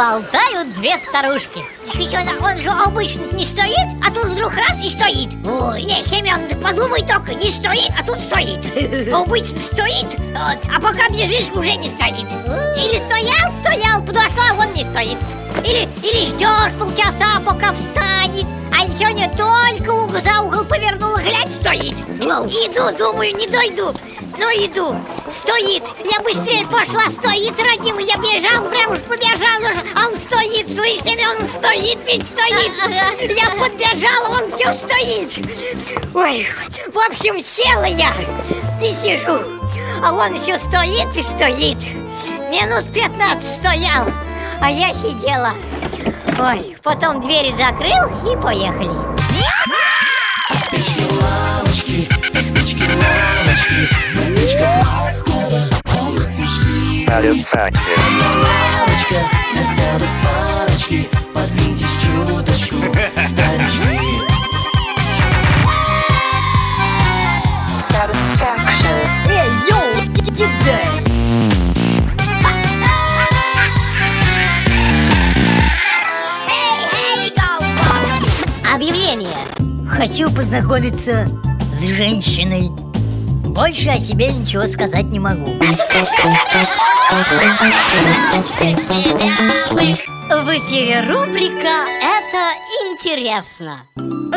болтают две старушки. Ведь он, он же обычно не стоит, а тут вдруг раз и стоит. Ой, не, Семен, ты подумай только, не стоит, а тут стоит. Обычно стоит, вот, а пока бежишь, уже не стоит. Или стоял, стоял, подошла, а он не стоит. Или, или ждешь полчаса, пока встанет А сегодня стоит. Иду, думаю, не дойду но иду, стоит. Я быстрее пошла, стоит, родимый Я бежал, прям уж побежал уже. А он стоит, слышь, Семен, стоит, ведь стоит. Я подбежала, он все стоит. Ой, в общем, села я. И сижу. А он все стоит и стоит. Минут 15 стоял А я сидела. Ой, потом двери закрыл и поехали Satisfaction. Насядут парочки, подвиньтесь чуточку, старички. Эй, йоу, диджей! Объявление Хочу познакомиться с женщиной Больше о себе ничего сказать не могу В эфире рубрика «Это интересно»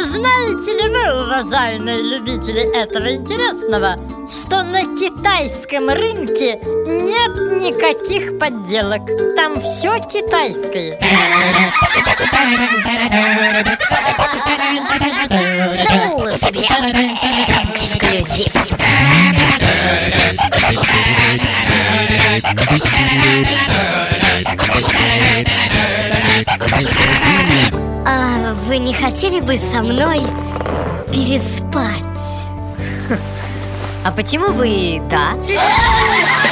Знаете ли вы, уважаемые любители этого интересного, что на китайском рынке нет никаких подделок? Там все китайское. Себе А вы не хотели бы со мной переспать? А почему бы и да?